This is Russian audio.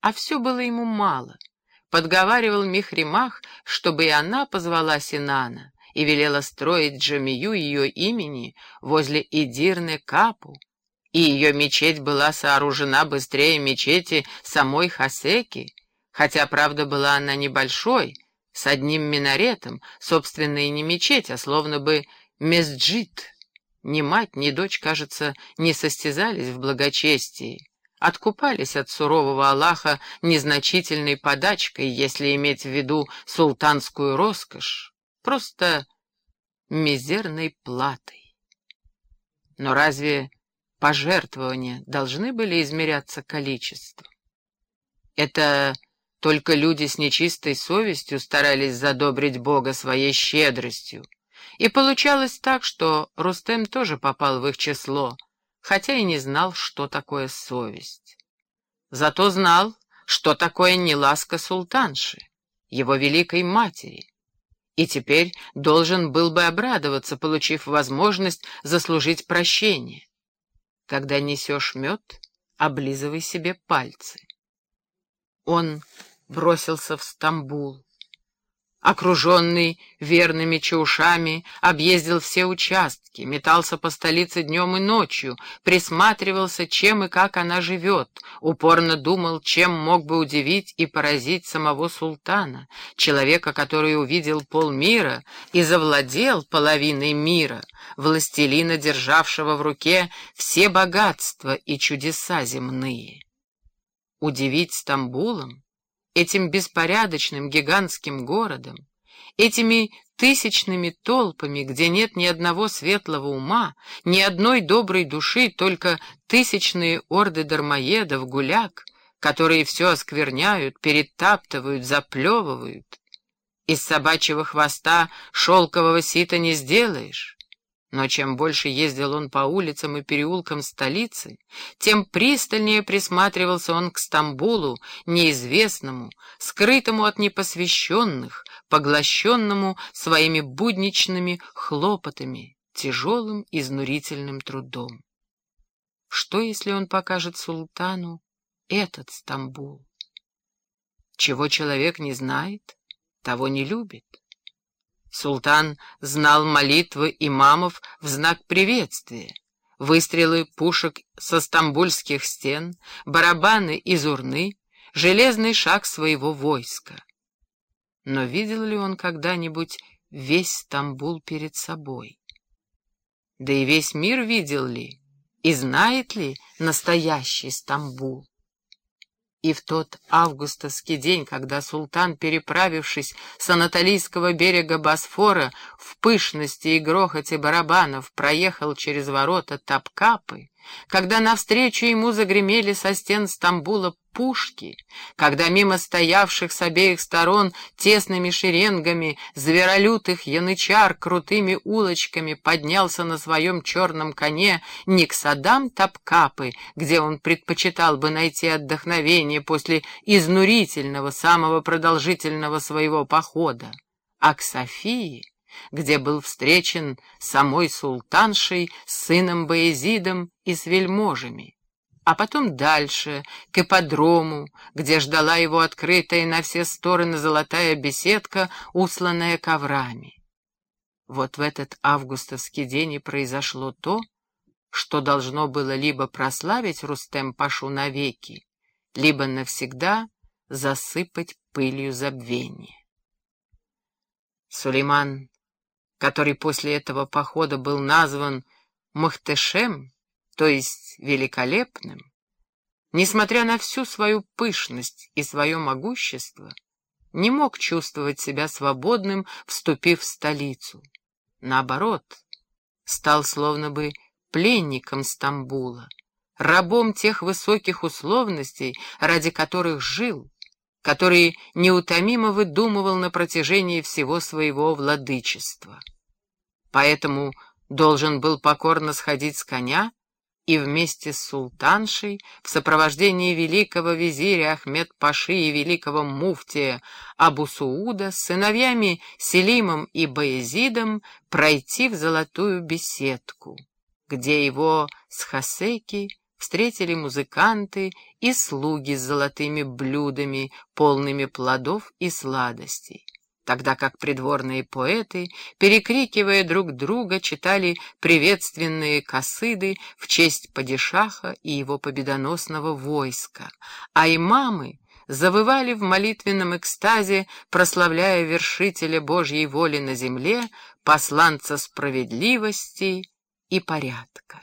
А все было ему мало. Подговаривал Михримах, чтобы и она позвала Синана, и велела строить джамию ее имени возле Идирны Капу, и ее мечеть была сооружена быстрее мечети самой Хасеки, хотя, правда, была она небольшой, с одним минаретом, собственно, и не мечеть, а словно бы месджит. Ни мать, ни дочь, кажется, не состязались в благочестии. Откупались от сурового Аллаха незначительной подачкой, если иметь в виду султанскую роскошь, просто мизерной платой. Но разве пожертвования должны были измеряться количеством? Это только люди с нечистой совестью старались задобрить Бога своей щедростью, и получалось так, что Рустем тоже попал в их число, хотя и не знал, что такое совесть. Зато знал, что такое неласка султанши, его великой матери, и теперь должен был бы обрадоваться, получив возможность заслужить прощение. Когда несешь мед, облизывай себе пальцы. Он бросился в Стамбул окруженный верными чаушами, объездил все участки, метался по столице днем и ночью, присматривался, чем и как она живет, упорно думал, чем мог бы удивить и поразить самого султана, человека, который увидел полмира и завладел половиной мира, властелина, державшего в руке все богатства и чудеса земные. Удивить Стамбулом этим беспорядочным гигантским городом, этими тысячными толпами, где нет ни одного светлого ума, ни одной доброй души, только тысячные орды дармоедов, гуляк, которые все оскверняют, перетаптывают, заплевывают. Из собачьего хвоста шелкового сита не сделаешь. Но чем больше ездил он по улицам и переулкам столицы, тем пристальнее присматривался он к Стамбулу, неизвестному, скрытому от непосвященных, поглощенному своими будничными хлопотами, тяжелым изнурительным трудом. Что, если он покажет султану этот Стамбул? Чего человек не знает, того не любит. Султан знал молитвы имамов в знак приветствия, выстрелы пушек со стамбульских стен, барабаны из урны, железный шаг своего войска. Но видел ли он когда-нибудь весь Стамбул перед собой? Да и весь мир видел ли, и знает ли настоящий Стамбул? И в тот августовский день, когда султан, переправившись с Анатолийского берега Босфора в пышности и грохоте барабанов, проехал через ворота Тапкапы, когда навстречу ему загремели со стен Стамбула пушки, когда мимо стоявших с обеих сторон тесными шеренгами зверолютых янычар крутыми улочками поднялся на своем черном коне не к садам Тапкапы, где он предпочитал бы найти отдохновение после изнурительного, самого продолжительного своего похода, а к Софии, где был встречен самой султаншей, сыном Боязидом и с вельможами а потом дальше, к ипподрому, где ждала его открытая на все стороны золотая беседка, усланная коврами. Вот в этот августовский день и произошло то, что должно было либо прославить Рустем Пашу навеки, либо навсегда засыпать пылью забвения. Сулейман, который после этого похода был назван Махтешем, то есть великолепным, несмотря на всю свою пышность и свое могущество, не мог чувствовать себя свободным, вступив в столицу. Наоборот, стал словно бы пленником Стамбула, рабом тех высоких условностей, ради которых жил, которые неутомимо выдумывал на протяжении всего своего владычества. Поэтому должен был покорно сходить с коня и вместе с султаншей в сопровождении великого визиря Ахмед-Паши и великого муфтия Абу-Сауда с сыновьями Селимом и Баязидом пройти в золотую беседку, где его с Хасеки встретили музыканты и слуги с золотыми блюдами, полными плодов и сладостей тогда как придворные поэты, перекрикивая друг друга, читали приветственные косыды в честь падишаха и его победоносного войска, а имамы завывали в молитвенном экстазе, прославляя вершителя Божьей воли на земле, посланца справедливости и порядка.